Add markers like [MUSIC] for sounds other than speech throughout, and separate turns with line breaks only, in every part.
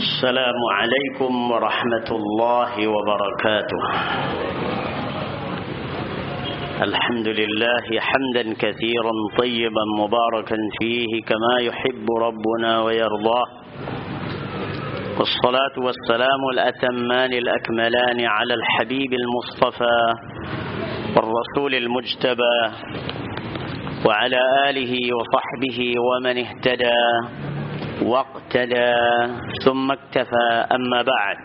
السلام عليكم ورحمة الله وبركاته. الحمد لله حمدا كثيرا طيبا مباركا فيه كما يحب ربنا ويرضاه. والصلاة والسلام الأتمان الأكملان على الحبيب المصطفى والرسول المجتبى وعلى آله وصحبه ومن اهتدى. واقتدى ثم اكتفى. أما بعد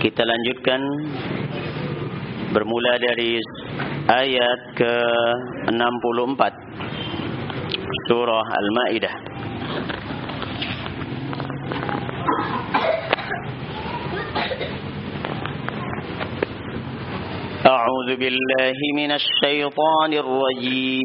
kita lanjutkan bermula dari ayat ke-64 surah Al-Maidah. أعوذ بالله من الشيطان الرجيم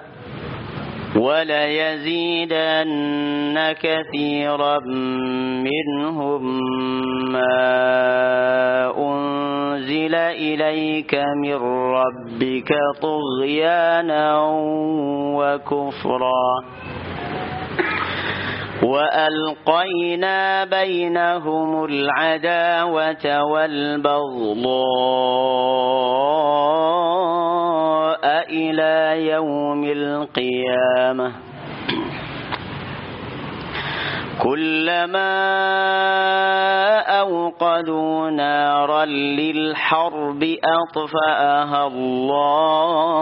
وليزيدن كثيرا منهم ما أنزل إليك من ربك طغيانا وكفرا. وألقينا بينهم العداوة والبغضاء إلى يوم القيامة. كلما أوقدوا نارا للحرب أطفأها الله.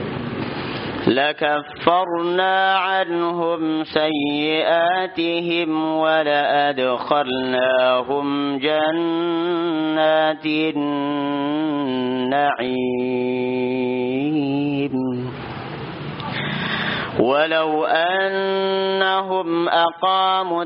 لكفرنا عنهم سيئاتهم ولأدخلناهم جنات النعيم. ولو أنهم أقاموا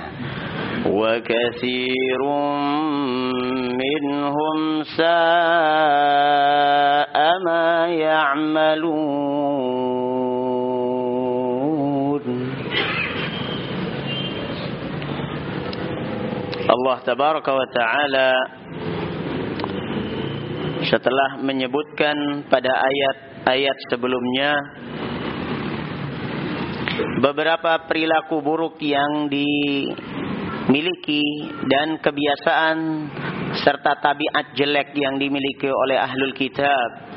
وكثير منهم ساء ما يعملون Allah tabaraka wa taala setelah menyebutkan pada ayat-ayat sebelumnya beberapa perilaku buruk yang dimiliki dan kebiasaan serta tabiat jelek yang dimiliki oleh ahlul kitab.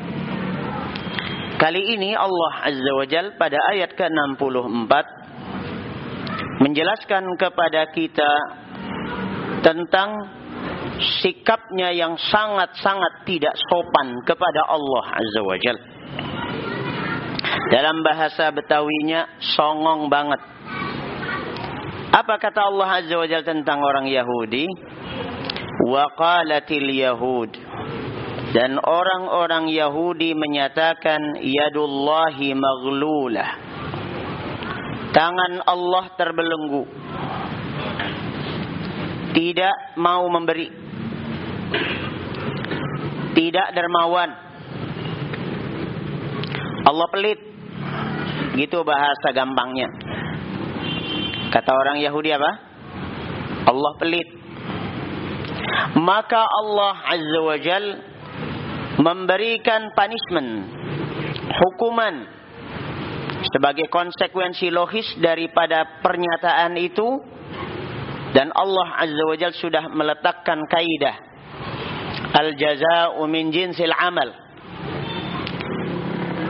Kali ini Allah Azza wa Jal pada ayat ke-64 menjelaskan kepada kita tentang sikapnya yang sangat-sangat tidak sopan kepada Allah Azza wa Jal. Dalam bahasa Betawinya songong banget. Apa kata Allah Azza wa Jal tentang orang Yahudi? Wa qalatil Yahud. Dan orang-orang Yahudi menyatakan yadullahi maghlulah. Tangan Allah terbelenggu. Tidak mau memberi. Tidak dermawan. Allah pelit. Gitu bahasa gampangnya. Kata orang Yahudi apa? Allah pelit. maka Allah Azza wa Jal memberikan punishment, hukuman sebagai konsekuensi logis daripada pernyataan itu dan Allah Azza wa Jal sudah meletakkan kaidah al jaza'u min jinsil amal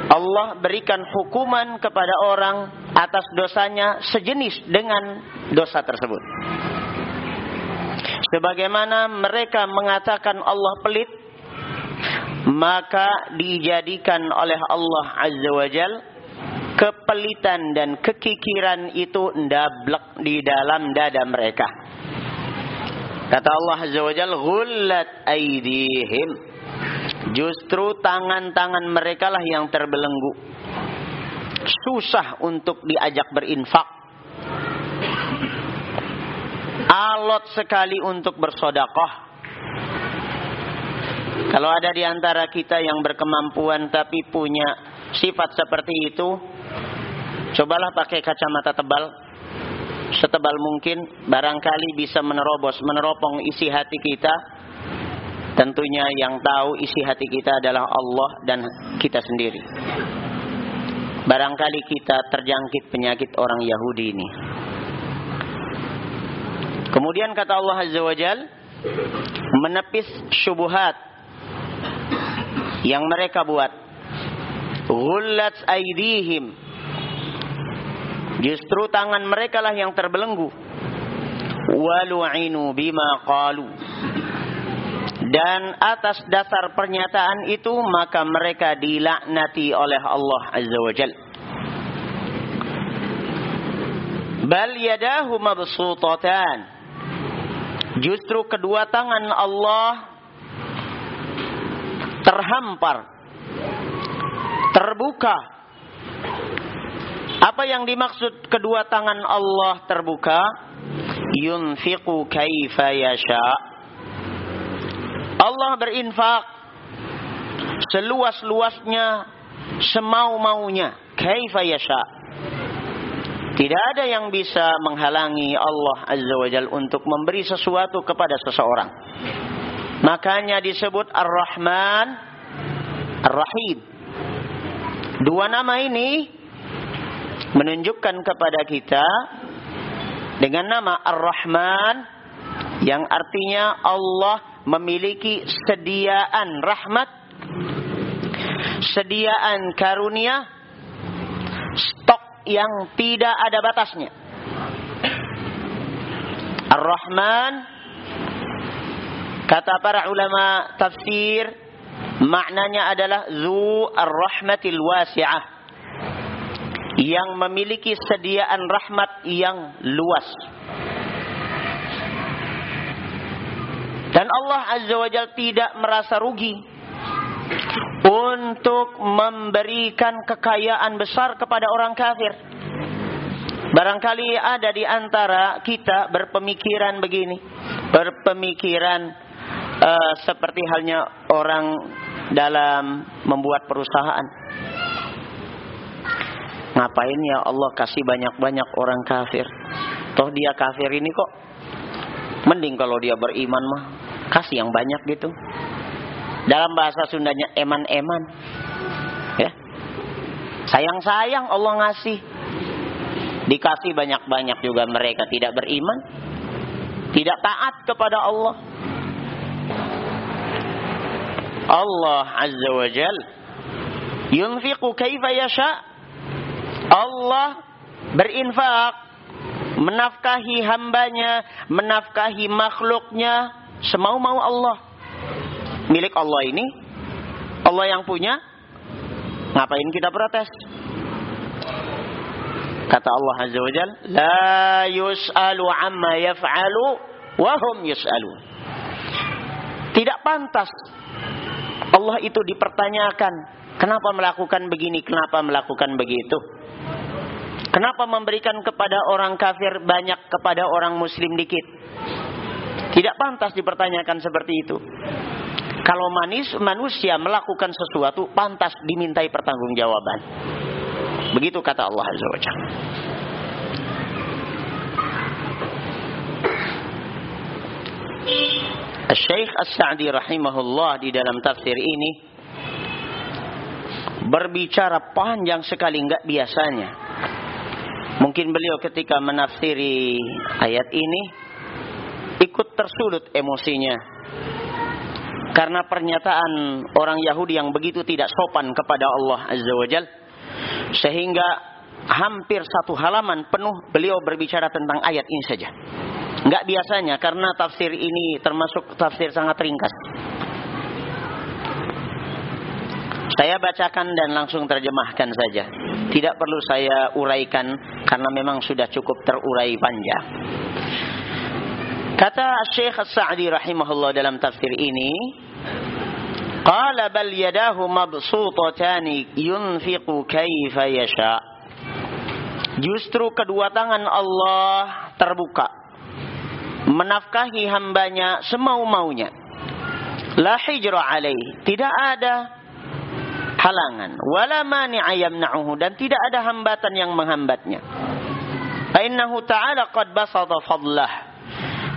Allah berikan hukuman kepada orang atas dosanya sejenis dengan dosa tersebut. Sebagaimana mereka mengatakan Allah pelit, maka dijadikan oleh Allah Azza wa Jal kepelitan dan kekikiran itu ndablek di dalam dada mereka. Kata Allah Azza wa Jal, "Ghullat aydihim." Justru tangan-tangan mereka lah yang terbelenggu. Susah untuk diajak berinfak. Alot sekali untuk bersodakoh. Kalau ada di antara kita yang berkemampuan tapi punya sifat seperti itu, cobalah pakai kacamata tebal. Setebal mungkin, barangkali bisa menerobos, meneropong isi hati kita Tentunya yang tahu isi hati kita adalah Allah dan kita sendiri. Barangkali kita terjangkit penyakit orang Yahudi ini. Kemudian kata Allah Azza wa Jal, menepis syubuhat yang mereka buat. Ghullat aidihim. Justru tangan mereka lah yang terbelenggu. Walu'inu bima qalu dan atas dasar pernyataan itu maka mereka dilaknati oleh Allah Azza wa Jal. Bal yadahu mabsutatan. Justru kedua tangan Allah terhampar, terbuka. Apa yang dimaksud kedua tangan Allah terbuka? Yunfiqu kaifa yasha' Allah berinfak seluas-luasnya, semau-maunya, kaifa yasha. Tidak ada yang bisa menghalangi Allah Azza wa Jal untuk memberi sesuatu kepada seseorang. Makanya disebut Ar-Rahman, Ar-Rahim. Dua nama ini menunjukkan kepada kita dengan nama Ar-Rahman yang artinya Allah memiliki sediaan rahmat, sediaan karunia, stok yang tidak ada batasnya. Ar-Rahman kata para ulama tafsir maknanya adalah zu ar-rahmatil wasi'ah yang memiliki sediaan rahmat yang luas. Dan Allah Azza wa Jal tidak merasa rugi untuk memberikan kekayaan besar kepada orang kafir. Barangkali ada di antara kita berpemikiran begini, berpemikiran uh, seperti halnya orang dalam membuat perusahaan. Ngapain ya Allah kasih banyak-banyak orang kafir? Toh dia kafir ini kok Mending kalau dia beriman mah kasih yang banyak gitu. Dalam bahasa Sundanya eman-eman. Ya. Sayang-sayang Allah ngasih. Dikasih banyak-banyak juga mereka tidak beriman. Tidak taat kepada Allah. Allah Azza wa Jal yunfiqu kaifa yasha. Allah berinfak menafkahi hambanya, menafkahi makhluknya, semau-mau Allah. Milik Allah ini, Allah yang punya, ngapain kita protes? Kata Allah Azza wa Jal, La yus'alu amma yaf'alu, wahum yus'alu. Tidak pantas Allah itu dipertanyakan, kenapa melakukan begini, kenapa melakukan begitu. Kenapa memberikan kepada orang kafir banyak kepada orang muslim dikit? Tidak pantas dipertanyakan seperti itu. Kalau manis manusia melakukan sesuatu pantas dimintai pertanggungjawaban. Begitu kata Allah Azza wa Jalla. Syekh As-Sa'di rahimahullah di dalam tafsir ini berbicara panjang sekali nggak biasanya. Mungkin beliau ketika menafsiri ayat ini tersulut emosinya. Karena pernyataan orang Yahudi yang begitu tidak sopan kepada Allah Azza wa Jal. Sehingga hampir satu halaman penuh beliau berbicara tentang ayat ini saja. Enggak biasanya karena tafsir ini termasuk tafsir sangat ringkas. Saya bacakan dan langsung terjemahkan saja. Tidak perlu saya uraikan karena memang sudah cukup terurai panjang. Kata Syekh As-Sa'di rahimahullah dalam tafsir ini, Qala bal yadahu mabsutatani yunfiqu kaifa yasha. Justru kedua tangan Allah terbuka menafkahi hambanya semau-maunya. La hijra alaih. Tidak ada halangan. Wala mani'a yamna'uhu. Dan tidak ada hambatan yang menghambatnya. Fa'innahu ta'ala qad basata fadlah.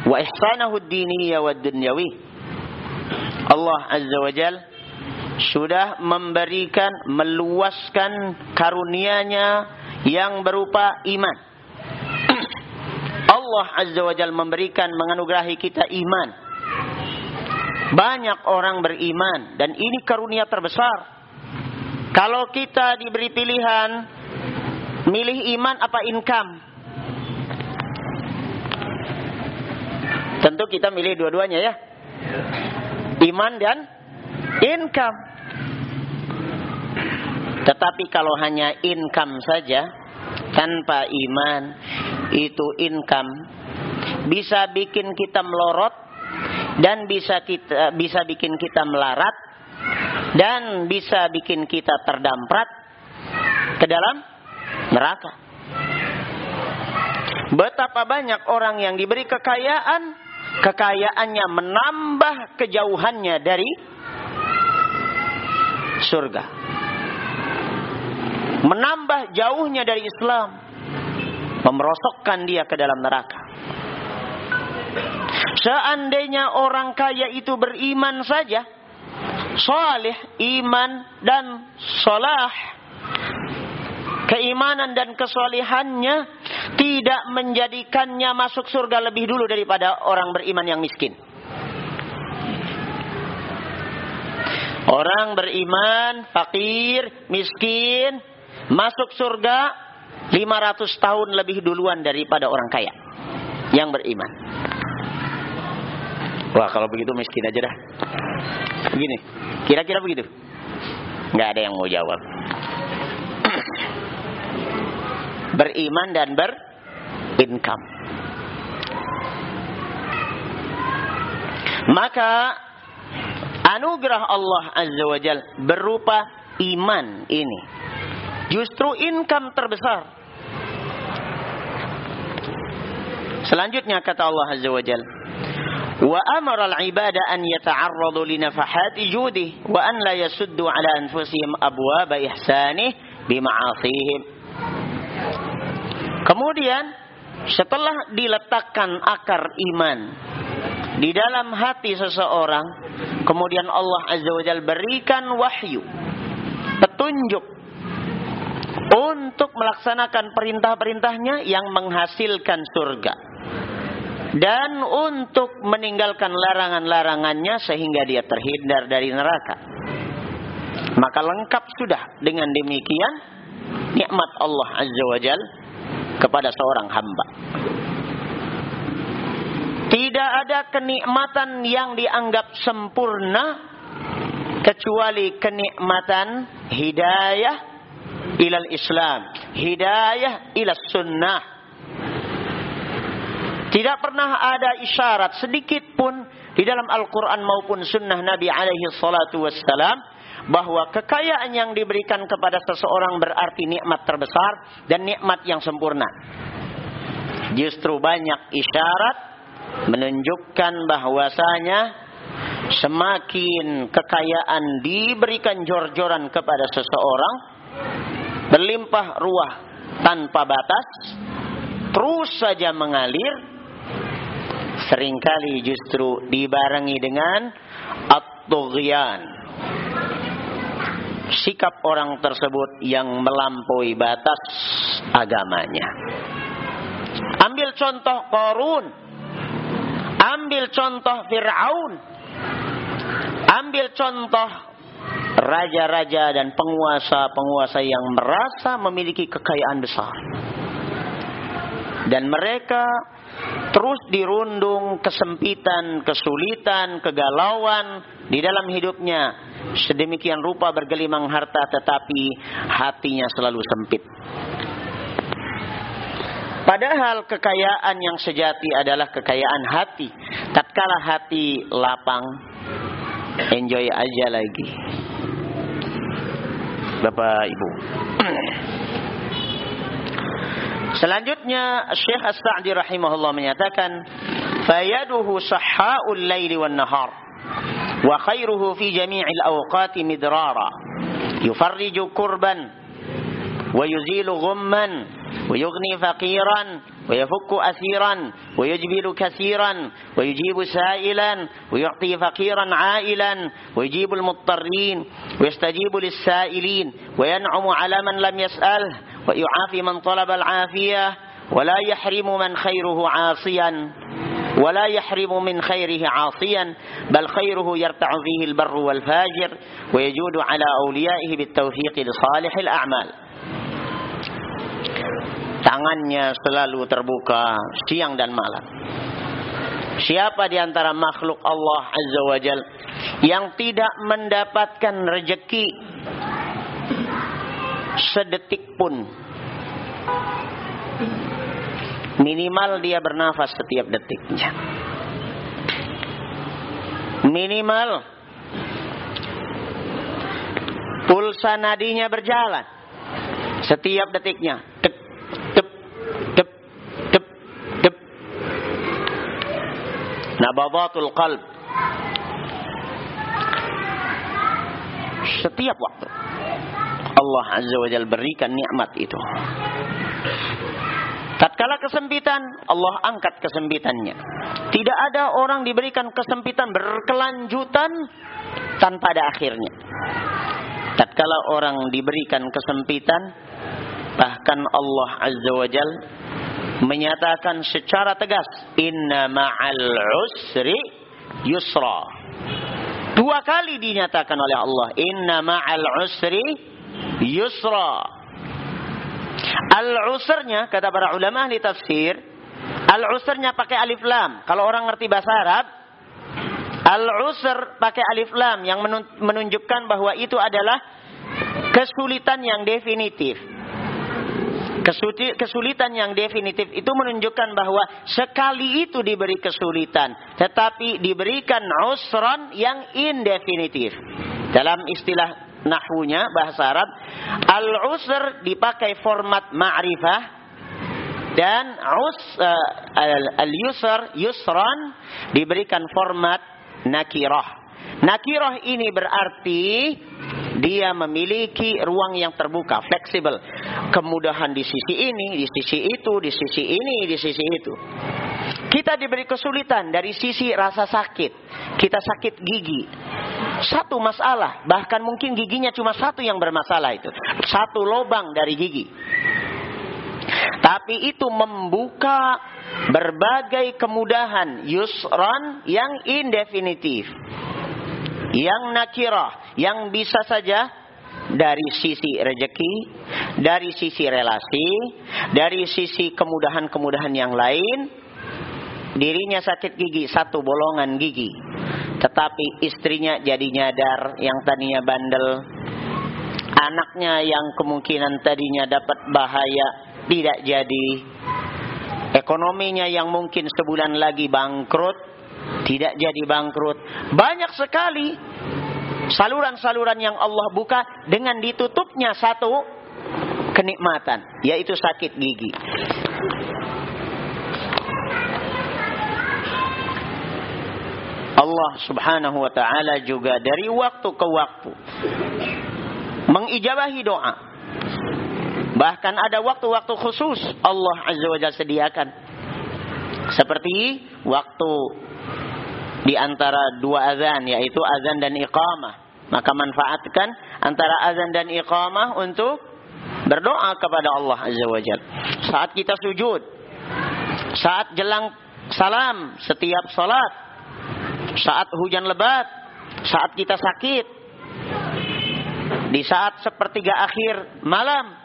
Wa ihsanahu diniyya wa dunyawi. Allah Azza wa Jal sudah memberikan, meluaskan karunianya yang berupa iman [CLEARS THROAT] Allah Azza wa Jal memberikan menganugerahi kita iman. Banyak orang beriman dan ini karunia terbesar. Kalau kita diberi pilihan milih iman apa income? Tentu kita milih dua-duanya ya. Iman dan income. Tetapi kalau hanya income saja tanpa iman, itu income bisa bikin kita melorot dan bisa kita bisa bikin kita melarat dan bisa bikin kita terdamprat ke dalam neraka. Betapa banyak orang yang diberi kekayaan, kekayaannya menambah kejauhannya dari surga. Menambah jauhnya dari Islam memerosokkan dia ke dalam neraka. Seandainya orang kaya itu beriman saja, salih, iman dan solah, keimanan dan kesolihannya tidak menjadikannya masuk surga lebih dulu daripada orang beriman yang miskin. Orang beriman, fakir, miskin, masuk surga 500 tahun lebih duluan daripada orang kaya yang beriman. Wah, kalau begitu miskin aja dah. Begini, kira-kira begitu. Nggak ada yang mau jawab. Beriman dan ber-income. Maka anugerah Allah Azza wa Jal berupa iman ini. Justru income terbesar Selanjutnya kata Allah Azza wa Jal. Wa amara al-ibada an yata'arradu li nafahati judih wa an la yasuddu ala anfusihim abwaba ihsanih bima'asihim. Kemudian setelah diletakkan akar iman di dalam hati seseorang, kemudian Allah Azza wa Jal berikan wahyu, petunjuk untuk melaksanakan perintah-perintahnya yang menghasilkan surga dan untuk meninggalkan larangan-larangannya sehingga dia terhindar dari neraka. Maka lengkap sudah dengan demikian nikmat Allah Azza wa Jal kepada seorang hamba. Tidak ada kenikmatan yang dianggap sempurna kecuali kenikmatan hidayah ilal Islam, hidayah ilal sunnah, tidak pernah ada isyarat sedikit pun di dalam Al-Quran maupun sunnah Nabi alaihi salatu wassalam bahwa kekayaan yang diberikan kepada seseorang berarti nikmat terbesar dan nikmat yang sempurna. Justru banyak isyarat menunjukkan bahwasanya semakin kekayaan diberikan jor-joran kepada seseorang berlimpah ruah tanpa batas terus saja mengalir sering kali justru dibarengi dengan at-tughyan. Sikap orang tersebut yang melampaui batas agamanya. Ambil contoh Korun. Ambil contoh Fir'aun. Ambil contoh raja-raja dan penguasa-penguasa yang merasa memiliki kekayaan besar. Dan mereka terus dirundung kesempitan, kesulitan, kegalauan di dalam hidupnya. Sedemikian rupa bergelimang harta tetapi hatinya selalu sempit. Padahal kekayaan yang sejati adalah kekayaan hati. Tatkala hati lapang, enjoy aja lagi. Bapak Ibu. Selanjutnya Syekh As-Sa'di rahimahullah menyatakan, "Fayaduhu sahhaul laili wan nahar wa khairuhu fi jami'il awqati midrara yufarriju kurban ghumman wa yughni faqiran ويفك أسيرا ويجبل كثيرا ويجيب سائلا ويعطي فقيرا عائلا ويجيب المضطرين ويستجيب للسائلين وينعم على من لم يسأله ويعافي من طلب العافية ولا يحرم من خيره عاصيا ولا يحرم من خيره عاصيا بل خيره يرتع فيه البر والفاجر ويجود على أوليائه بالتوفيق لصالح الأعمال tangannya selalu terbuka siang dan malam. Siapa di antara makhluk Allah Azza wa Jal yang tidak mendapatkan rejeki sedetik pun? Minimal dia bernafas setiap detiknya. Minimal. Pulsa nadinya berjalan setiap detiknya dek dep dep dep dep nabadatul qalb setiap waktu Allah Azza wa Jal berikan nikmat itu. Tatkala kesempitan, Allah angkat kesempitannya. Tidak ada orang diberikan kesempitan berkelanjutan tanpa ada akhirnya. Tatkala orang diberikan kesempitan, bahkan Allah Azza wa Jal menyatakan secara tegas, Inna ma'al usri yusra. Dua kali dinyatakan oleh Allah, Inna ma'al usri yusra. Al-usrnya kata para ulama di tafsir, al-usrnya pakai alif lam. Kalau orang ngerti bahasa Arab, al-usr pakai alif lam yang menunjukkan bahwa itu adalah kesulitan yang definitif. Kesulitan yang definitif itu menunjukkan bahwa sekali itu diberi kesulitan, tetapi diberikan usran yang indefinitif. Dalam istilah nahwunya bahasa Arab al-usr dipakai format ma'rifah dan us uh, al-yusr yusran diberikan format nakirah. Nakirah ini berarti dia memiliki ruang yang terbuka, fleksibel. Kemudahan di sisi ini, di sisi itu, di sisi ini, di sisi itu. Kita diberi kesulitan dari sisi rasa sakit. Kita sakit gigi. Satu masalah, bahkan mungkin giginya cuma satu yang bermasalah itu. Satu lubang dari gigi. Tapi itu membuka berbagai kemudahan yusran yang indefinitif yang nakirah, yang bisa saja dari sisi rejeki, dari sisi relasi, dari sisi kemudahan-kemudahan yang lain, dirinya sakit gigi, satu bolongan gigi. Tetapi istrinya jadi nyadar yang tadinya bandel. Anaknya yang kemungkinan tadinya dapat bahaya tidak jadi. Ekonominya yang mungkin sebulan lagi bangkrut tidak jadi bangkrut. Banyak sekali saluran-saluran yang Allah buka dengan ditutupnya satu kenikmatan, yaitu sakit gigi. Allah Subhanahu wa taala juga dari waktu ke waktu mengijabahi doa. Bahkan ada waktu-waktu khusus Allah Azza wa Jalla sediakan Seperti waktu di antara dua azan yaitu azan dan iqamah. Maka manfaatkan antara azan dan iqamah untuk berdoa kepada Allah Azza wa Jal. Saat kita sujud, saat jelang salam setiap salat, saat hujan lebat, saat kita sakit, di saat sepertiga akhir malam,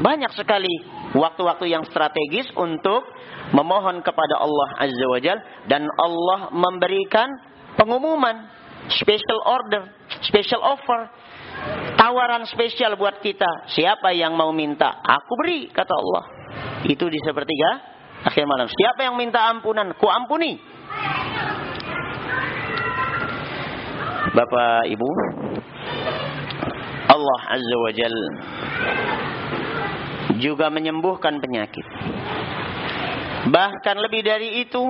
banyak sekali waktu-waktu yang strategis untuk memohon kepada Allah Azza wa Jal dan Allah memberikan pengumuman special order, special offer, tawaran spesial buat kita. Siapa yang mau minta, aku beri kata Allah. Itu di sepertiga akhir malam. Siapa yang minta ampunan, ku ampuni. Bapak Ibu, Allah Azza wa Jal juga menyembuhkan penyakit. Bahkan lebih dari itu,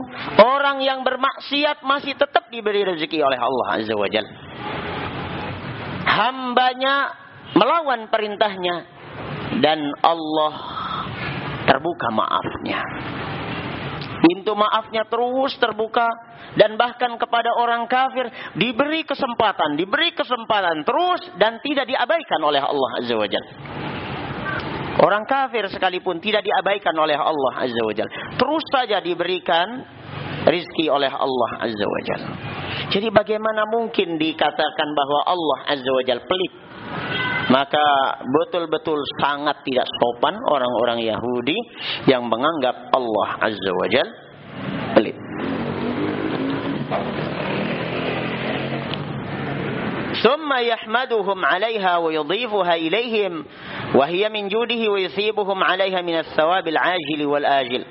orang yang bermaksiat masih tetap diberi rezeki oleh Allah Azza wa Jalla. Hambanya melawan perintahnya dan Allah terbuka maafnya. Pintu maafnya terus terbuka dan bahkan kepada orang kafir diberi kesempatan, diberi kesempatan terus dan tidak diabaikan oleh Allah Azza wa Jalla. Orang kafir sekalipun tidak diabaikan oleh Allah Azza wa Jal. Terus saja diberikan rizki oleh Allah Azza wa Jal. Jadi bagaimana mungkin dikatakan bahwa Allah Azza wa Jal pelit? Maka betul-betul sangat tidak sopan orang-orang Yahudi yang menganggap Allah Azza wa Jal pelit. ثم يحمدهم عليها ويضيفها إليهم وهي من جوده ويثيبهم عليها من الثواب العاجل والآجل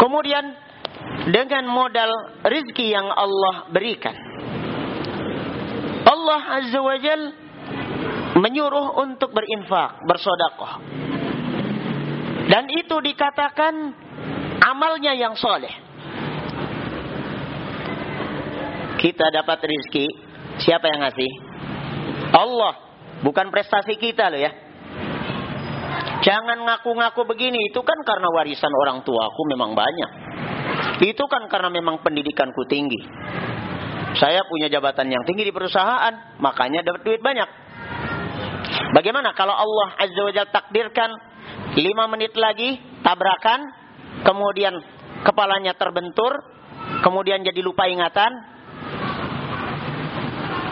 Kemudian dengan modal rizki yang Allah berikan. Allah Azza wa Jal menyuruh untuk berinfak, bersodakoh. Dan itu dikatakan amalnya yang soleh. Kita dapat rizki, siapa yang ngasih? Allah, bukan prestasi kita loh ya. Jangan ngaku-ngaku begini, itu kan karena warisan orang tuaku memang banyak. Itu kan karena memang pendidikanku tinggi. Saya punya jabatan yang tinggi di perusahaan, makanya dapat duit banyak. Bagaimana kalau Allah Azza wa Jalla takdirkan lima menit lagi tabrakan, kemudian kepalanya terbentur, kemudian jadi lupa ingatan,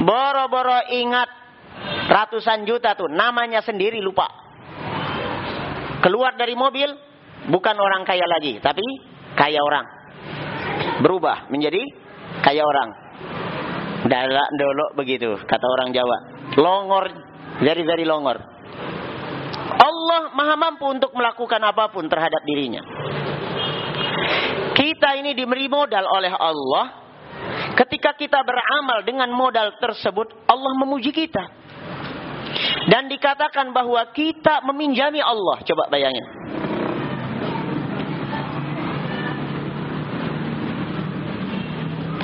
boro-boro ingat ratusan juta tuh, namanya sendiri lupa keluar dari mobil bukan orang kaya lagi, tapi kaya orang. Berubah menjadi kaya orang. Dalak dolok begitu, kata orang Jawa. Longor, dari-dari longor. Allah maha mampu untuk melakukan apa pun terhadap dirinya. Kita ini diberi modal oleh Allah. Ketika kita beramal dengan modal tersebut, Allah memuji kita. Dan dikatakan bahwa kita meminjami Allah. Coba bayangin.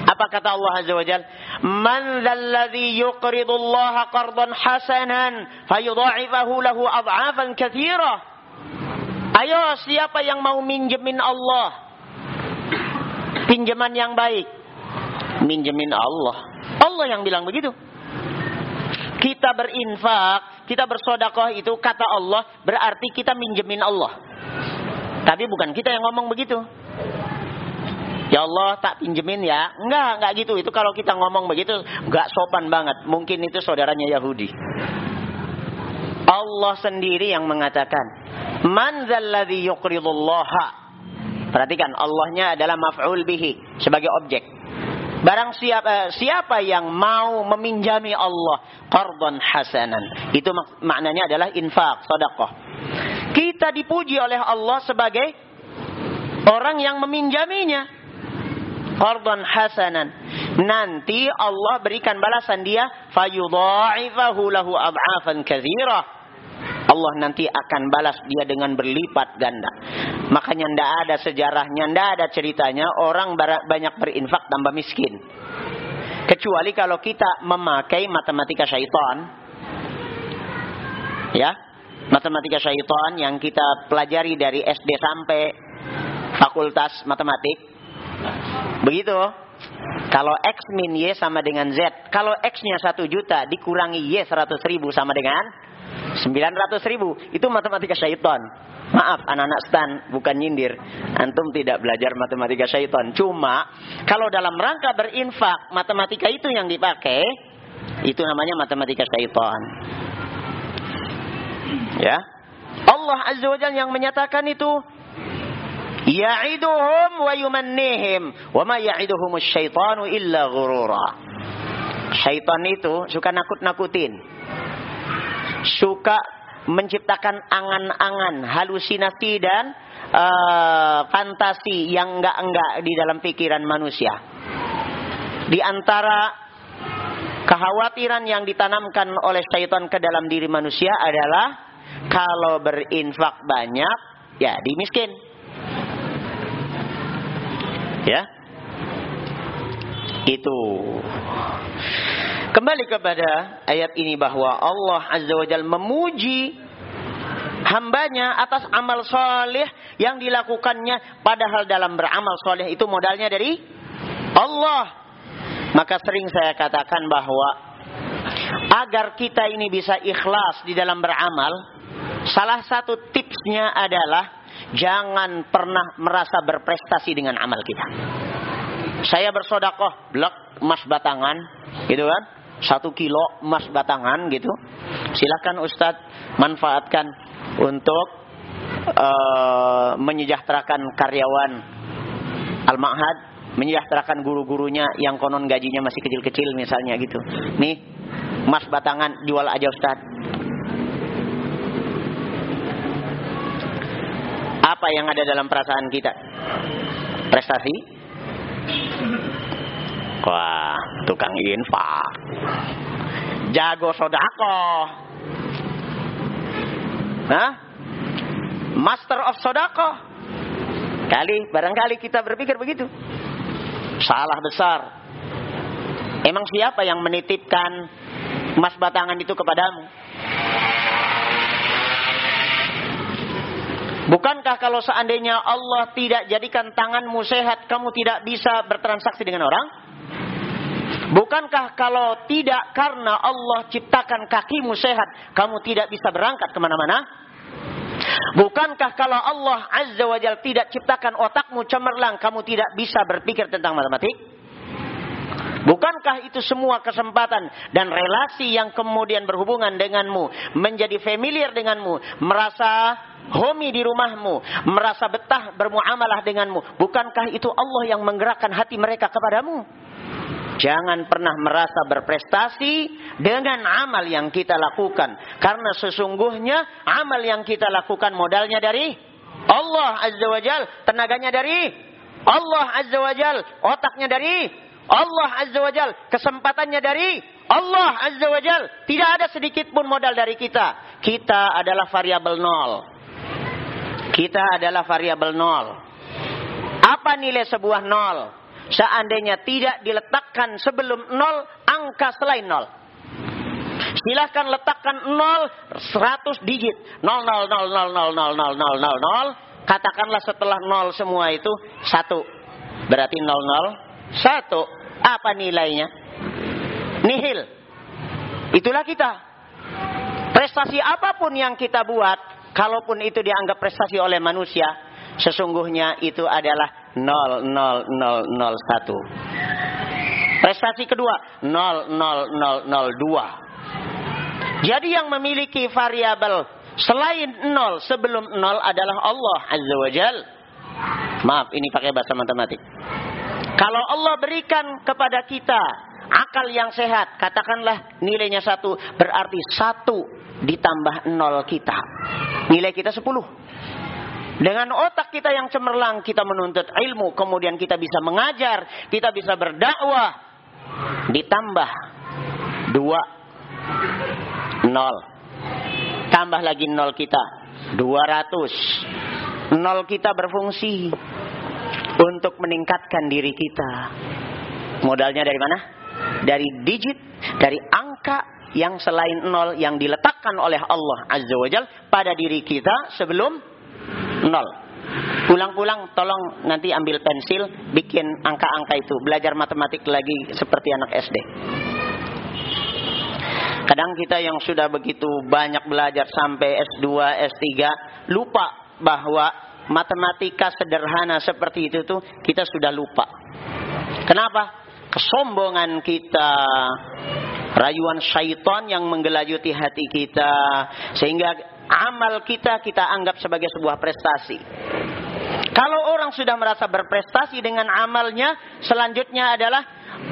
Apa kata Allah Azza wa Jal? Man dhalladhi yuqridu Allah qardan hasanan fayudha'ifahu lahu ad'afan kathira. Ayo siapa yang mau minjemin Allah? Pinjaman yang baik. Minjemin Allah. Allah yang bilang begitu kita berinfak, kita bersodakoh itu kata Allah berarti kita minjemin Allah. Tapi bukan kita yang ngomong begitu. Ya Allah tak pinjemin ya. Enggak, enggak gitu. Itu kalau kita ngomong begitu enggak sopan banget. Mungkin itu saudaranya Yahudi. Allah sendiri yang mengatakan, "Man dzalladzi yuqridullaha?" Perhatikan, Allahnya adalah maf'ul bihi sebagai objek. Barang siapa siapa yang mau meminjami Allah qardan hasanan. Itu mak maknanya adalah infak, sedekah. Kita dipuji oleh Allah sebagai orang yang meminjaminya. Qardan hasanan. Nanti Allah berikan balasan dia fayudha'ifahu lahu ad'afan katsira. Allah nanti akan balas dia dengan berlipat ganda. Makanya ndak ada sejarahnya, ndak ada ceritanya orang banyak berinfak tambah miskin. Kecuali kalau kita memakai matematika syaitan. Ya, matematika syaitan yang kita pelajari dari SD sampai fakultas matematik. Begitu. Kalau X min Y sama dengan Z. Kalau X-nya 1 juta dikurangi Y 100 ribu sama dengan 900 ribu. Itu matematika syaitan. Maaf anak-anak stan bukan nyindir. Antum tidak belajar matematika syaitan. Cuma kalau dalam rangka berinfak matematika itu yang dipakai. Itu namanya matematika syaitan. Ya. Allah Azza wa Jalla yang menyatakan itu Ya'iduhum wa yumannihim wa ma ya'iduhum syaitanu illa ghurura. Syaitan itu suka nakut-nakutin. Suka menciptakan angan-angan, halusinasi dan uh, fantasi yang enggak-enggak di dalam pikiran manusia. Di antara kekhawatiran yang ditanamkan oleh syaitan ke dalam diri manusia adalah kalau berinfak banyak, ya dimiskin. Ya. Itu. Kembali kepada ayat ini bahwa Allah Azza wa Jalla memuji hambanya atas amal soleh yang dilakukannya padahal dalam beramal soleh itu modalnya dari Allah. Maka sering saya katakan bahwa agar kita ini bisa ikhlas di dalam beramal, salah satu tipsnya adalah Jangan pernah merasa berprestasi dengan amal kita. Saya bersodakoh, blok emas batangan, gitu kan? Satu kilo emas batangan, gitu. Silakan Ustadz manfaatkan untuk uh, menyejahterakan karyawan Al-Ma'had, menyejahterakan guru-gurunya yang konon gajinya masih kecil-kecil misalnya gitu. Nih, emas batangan jual aja Ustadz. Apa yang ada dalam perasaan kita? Prestasi? Wah, tukang infak. Jago sodako. Nah, master of sodako. Kali, barangkali kita berpikir begitu. Salah besar. Emang siapa yang menitipkan emas batangan itu kepadamu? Bukankah kalau seandainya Allah tidak jadikan tanganmu sehat, kamu tidak bisa bertransaksi dengan orang? Bukankah kalau tidak karena Allah ciptakan kakimu sehat, kamu tidak bisa berangkat ke mana-mana? Bukankah kalau Allah Azza wa Jal tidak ciptakan otakmu cemerlang, kamu tidak bisa berpikir tentang matematik? Bukankah itu semua kesempatan dan relasi yang kemudian berhubungan denganmu, menjadi familiar denganmu, merasa homi di rumahmu, merasa betah bermuamalah denganmu. Bukankah itu Allah yang menggerakkan hati mereka kepadamu? Jangan pernah merasa berprestasi dengan amal yang kita lakukan. Karena sesungguhnya amal yang kita lakukan modalnya dari Allah Azza wa Jal. Tenaganya dari Allah Azza wa Jal. Otaknya dari Allah Azza wa Jal. Kesempatannya dari Allah Azza wa Jal. Tidak ada sedikit pun modal dari kita. Kita adalah variabel nol. Kita adalah variabel nol. Apa nilai sebuah nol? Seandainya tidak diletakkan sebelum nol, angka selain nol. Silahkan letakkan nol 100 digit. Nol nol nol nol nol nol nol nol nol nol. Katakanlah setelah nol semua itu satu. Berarti nol nol satu. Apa nilainya? Nihil. Itulah kita. Prestasi apa pun yang kita buat, Kalaupun itu dianggap prestasi oleh manusia, sesungguhnya itu adalah 00001. Prestasi kedua 00002. Jadi yang memiliki variabel selain 0 sebelum 0 adalah Allah Azza wa Jal. Maaf, ini pakai bahasa matematik. Kalau Allah berikan kepada kita akal yang sehat, katakanlah nilainya satu, berarti satu ditambah nol kita. Nilai kita sepuluh. Dengan otak kita yang cemerlang, kita menuntut ilmu, kemudian kita bisa mengajar, kita bisa berdakwah. Ditambah dua nol. Tambah lagi nol kita, dua ratus. Nol kita berfungsi untuk meningkatkan diri kita. Modalnya dari mana? Dari digit, dari angka yang selain nol yang diletakkan oleh Allah Azza wa Jal pada diri kita sebelum nol. Pulang-pulang tolong nanti ambil pensil, bikin angka-angka itu, belajar matematik lagi seperti anak SD. Kadang kita yang sudah begitu banyak belajar sampai S2, S3, lupa bahwa matematika sederhana seperti itu tuh kita sudah lupa. Kenapa? Kesombongan kita, rayuan syaitan yang menggelayuti hati kita, sehingga amal kita kita anggap sebagai sebuah prestasi. Kalau orang sudah merasa berprestasi dengan amalnya, selanjutnya adalah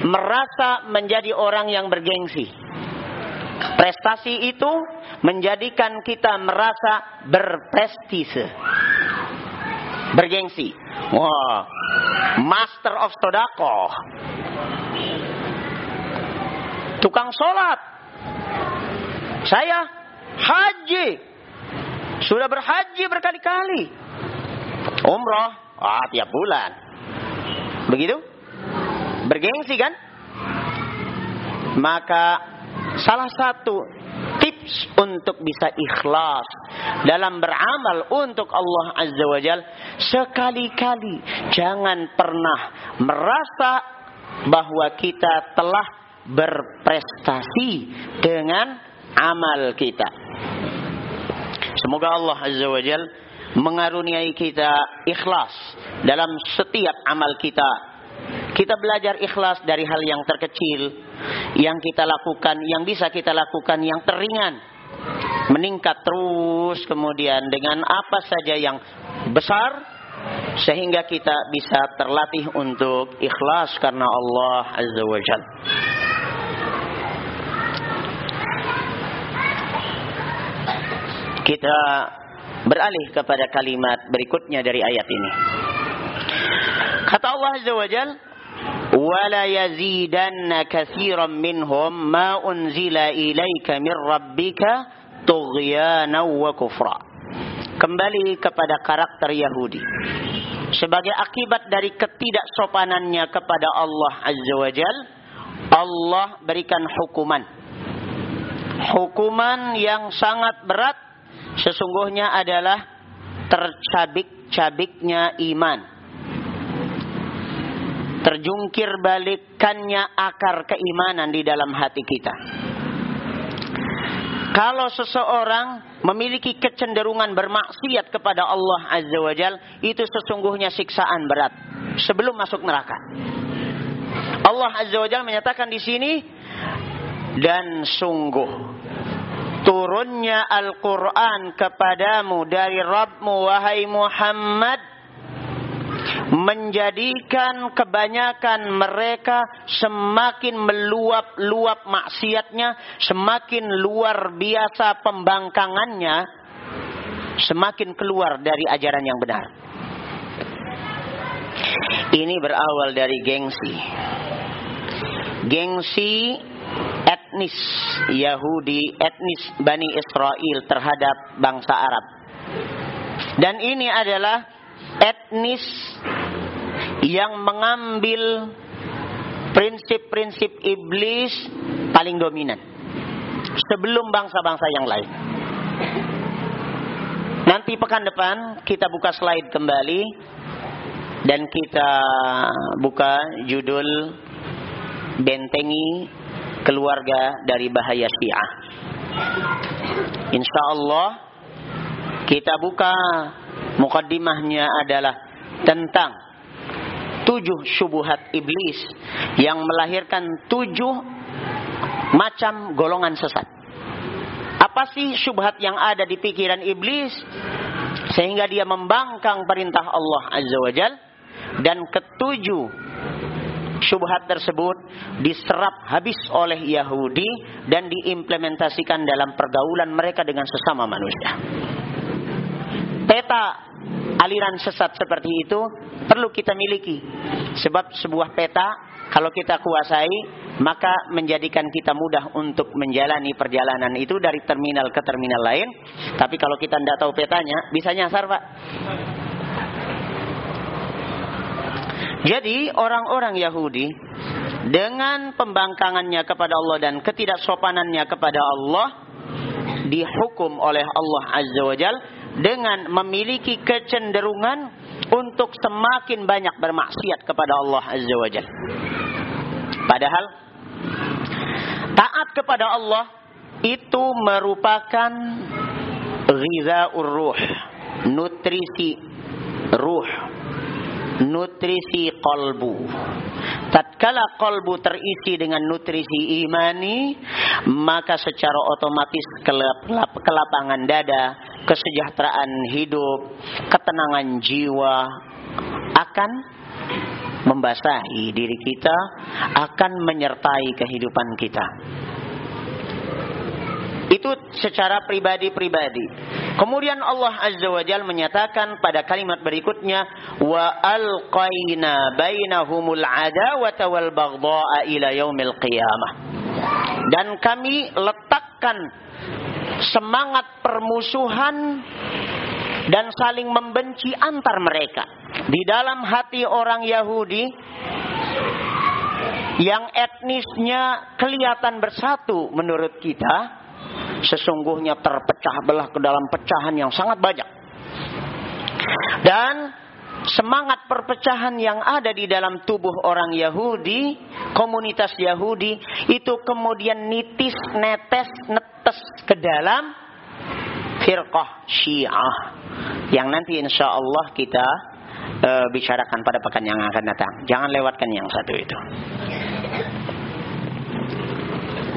merasa menjadi orang yang bergengsi. Prestasi itu menjadikan kita merasa berprestise. Bergengsi. Wah, master of sodako. Tukang sholat. Saya haji. Sudah berhaji berkali-kali. Umroh. Ah, tiap bulan. Begitu? Bergengsi kan? Maka Salah satu tips untuk bisa ikhlas dalam beramal untuk Allah Azza wa Jal sekali-kali jangan pernah merasa bahwa kita telah berprestasi dengan amal kita. Semoga Allah Azza wa Jal mengaruniai kita ikhlas dalam setiap amal kita kita belajar ikhlas dari hal yang terkecil yang kita lakukan, yang bisa kita lakukan yang teringan. Meningkat terus kemudian dengan apa saja yang besar sehingga kita bisa terlatih untuk ikhlas karena Allah Azza wa Jal. Kita beralih kepada kalimat berikutnya dari ayat ini. Kata Allah Azza wa Jal, ولا يزيدن كثيرا منهم ما أنزل إليك من ربك طغيانا وكفرا kembali kepada karakter Yahudi sebagai akibat dari ketidaksopanannya kepada Allah Azza wa Jal Allah berikan hukuman hukuman yang sangat berat sesungguhnya adalah tercabik-cabiknya iman terjungkir balikannya akar keimanan di dalam hati kita. Kalau seseorang memiliki kecenderungan bermaksiat kepada Allah Azza wa Jal, itu sesungguhnya siksaan berat sebelum masuk neraka. Allah Azza wa Jal menyatakan di sini dan sungguh turunnya Al-Quran kepadamu dari Rabbmu wahai Muhammad menjadikan kebanyakan mereka semakin meluap-luap maksiatnya, semakin luar biasa pembangkangannya, semakin keluar dari ajaran yang benar. Ini berawal dari gengsi. Gengsi etnis Yahudi, etnis Bani Israel terhadap bangsa Arab. Dan ini adalah etnis yang mengambil prinsip-prinsip iblis paling dominan sebelum bangsa-bangsa yang lain. Nanti pekan depan kita buka slide kembali dan kita buka judul bentengi keluarga dari bahaya Syiah. Insya Allah kita buka mukaddimahnya adalah tentang tujuh syubuhat iblis yang melahirkan tujuh macam golongan sesat. Apa sih syubhat yang ada di pikiran iblis sehingga dia membangkang perintah Allah Azza wa Jal dan ketujuh syubhat tersebut diserap habis oleh Yahudi dan diimplementasikan dalam pergaulan mereka dengan sesama manusia. Peta aliran sesat seperti itu perlu kita miliki. Sebab sebuah peta kalau kita kuasai maka menjadikan kita mudah untuk menjalani perjalanan itu dari terminal ke terminal lain. Tapi kalau kita tidak tahu petanya, bisa nyasar, Pak. Jadi orang-orang Yahudi dengan pembangkangannya kepada Allah dan ketidaksopanannya kepada Allah dihukum oleh Allah Azza wa Jalla dengan memiliki kecenderungan untuk semakin banyak bermaksiat kepada Allah Azza wa Jalla. Padahal taat kepada Allah itu merupakan ghizaur ruh, nutrisi ruh, nutrisi kalbu. Tatkala kalbu terisi dengan nutrisi imani, maka secara otomatis kelap, kelapangan dada, kesejahteraan hidup, ketenangan jiwa akan membasahi diri kita, akan menyertai kehidupan kita. Itu secara pribadi-pribadi. Kemudian Allah Azza wa Jal menyatakan pada kalimat berikutnya wa alqaina bainahumul adawata wal baghdha'a ila yaumil qiyamah. Dan kami letakkan semangat permusuhan dan saling membenci antar mereka di dalam hati orang Yahudi yang etnisnya kelihatan bersatu menurut kita sesungguhnya terpecah belah ke dalam pecahan yang sangat banyak. Dan semangat perpecahan yang ada di dalam tubuh orang Yahudi, komunitas Yahudi, itu kemudian nitis, netes, netes ke dalam firqah syiah. Yang nanti insya Allah kita uh, bicarakan pada pekan yang akan datang. Jangan lewatkan yang satu itu.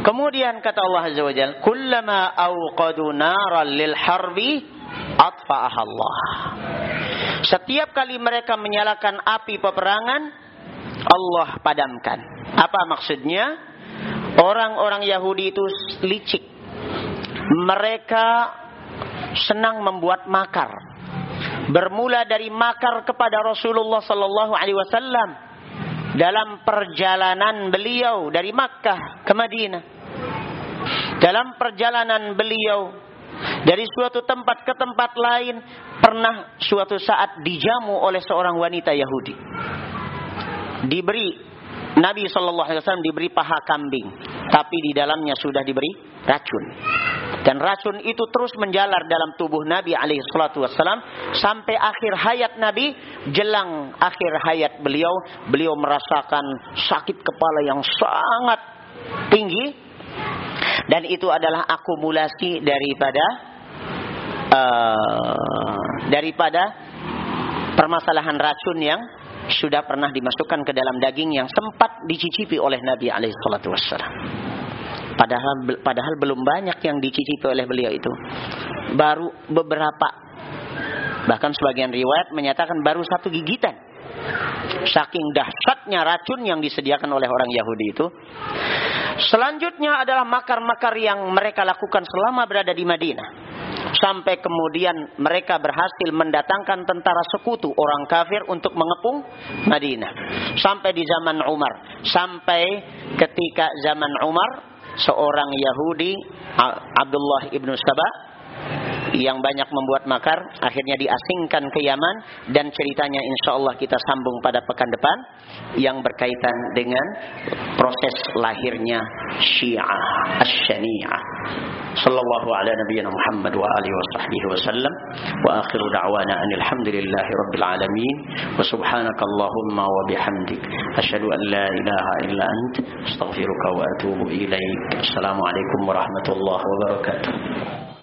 Kemudian kata Allah Azza wa Jalla, "Kullama awqadu naran lil harbi Allah." Setiap kali mereka menyalakan api peperangan, Allah padamkan. Apa maksudnya? Orang-orang Yahudi itu licik. Mereka senang membuat makar. Bermula dari makar kepada Rasulullah sallallahu alaihi wasallam dalam perjalanan beliau dari Makkah ke Madinah. Dalam perjalanan beliau dari suatu tempat ke tempat lain pernah suatu saat dijamu oleh seorang wanita Yahudi. Diberi Nabi Shallallahu Alaihi Wasallam diberi paha kambing, tapi di dalamnya sudah diberi racun. Dan racun itu terus menjalar dalam tubuh Nabi alaihi sampai akhir hayat Nabi, jelang akhir hayat beliau, beliau merasakan sakit kepala yang sangat tinggi dan itu adalah akumulasi daripada uh, daripada permasalahan racun yang sudah pernah dimasukkan ke dalam daging yang sempat dicicipi oleh Nabi alaihi salatu wassalam. Padahal padahal belum banyak yang dicicipi oleh beliau itu. Baru beberapa. Bahkan sebagian riwayat menyatakan baru satu gigitan. Saking dahsyatnya racun yang disediakan oleh orang Yahudi itu. Selanjutnya adalah makar-makar yang mereka lakukan selama berada di Madinah. Sampai kemudian mereka berhasil mendatangkan tentara sekutu orang kafir untuk mengepung Madinah. Sampai di zaman Umar. Sampai ketika zaman Umar seorang Yahudi Abdullah ibnu Saba yang banyak membuat makar akhirnya diasingkan ke Yaman dan ceritanya insya Allah kita sambung pada pekan depan yang berkaitan dengan proses lahirnya Syiah Asy-Syani'ah sallallahu ala nabiyyina Muhammad wa alihi wa sahbihi wa sallam wa akhiru da'wana anil hamdulillahi rabbil alamin wa subhanaka allahumma wa bihamdik asyhadu an la ilaha illa ant astaghfiruka wa atubu ilaik